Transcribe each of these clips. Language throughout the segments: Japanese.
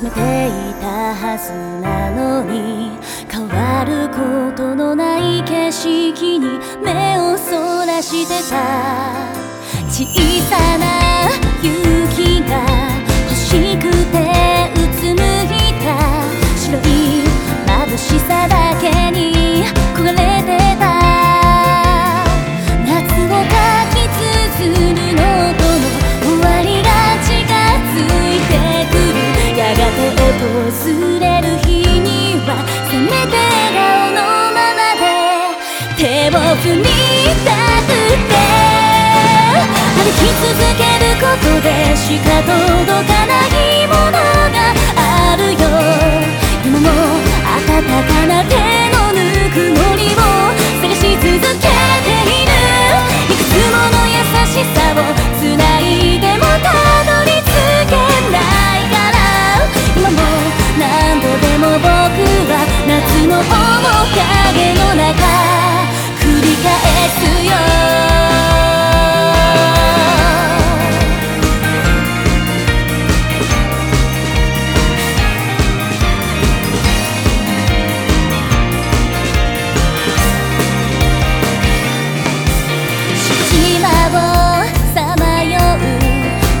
決めていたはずなのに変わることのない景色に目をそらしてた。小さな忘れる日にはせめて笑顔のままで手を振りたくて歩き続けることでしか届かないものがあるよ。影の中繰り返すよ島をさまよう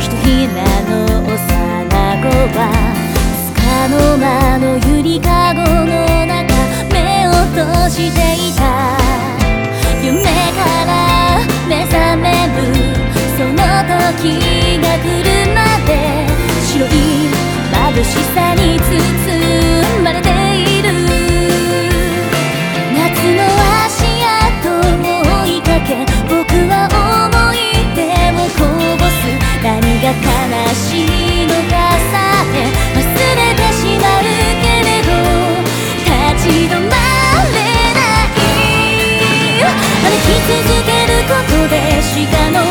ひとひらの幼子はつかの間のゆしていた。夢から目覚める。その時が来るまで。白い眩しさに包まれて。確かの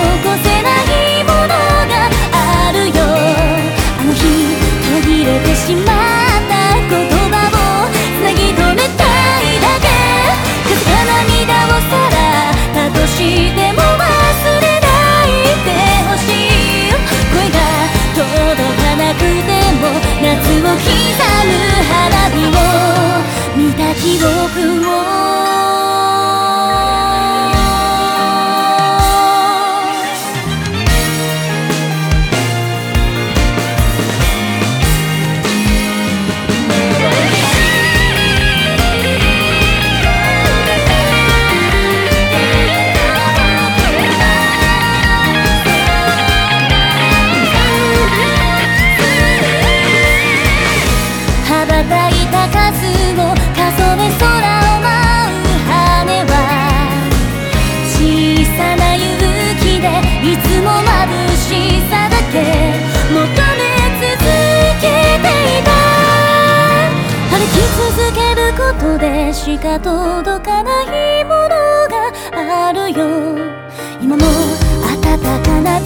た数を数え空を舞う羽は小さな勇気でいつも眩しさだけ求め続けていた歩き続けることでしか届かないものがあるよ今も温かな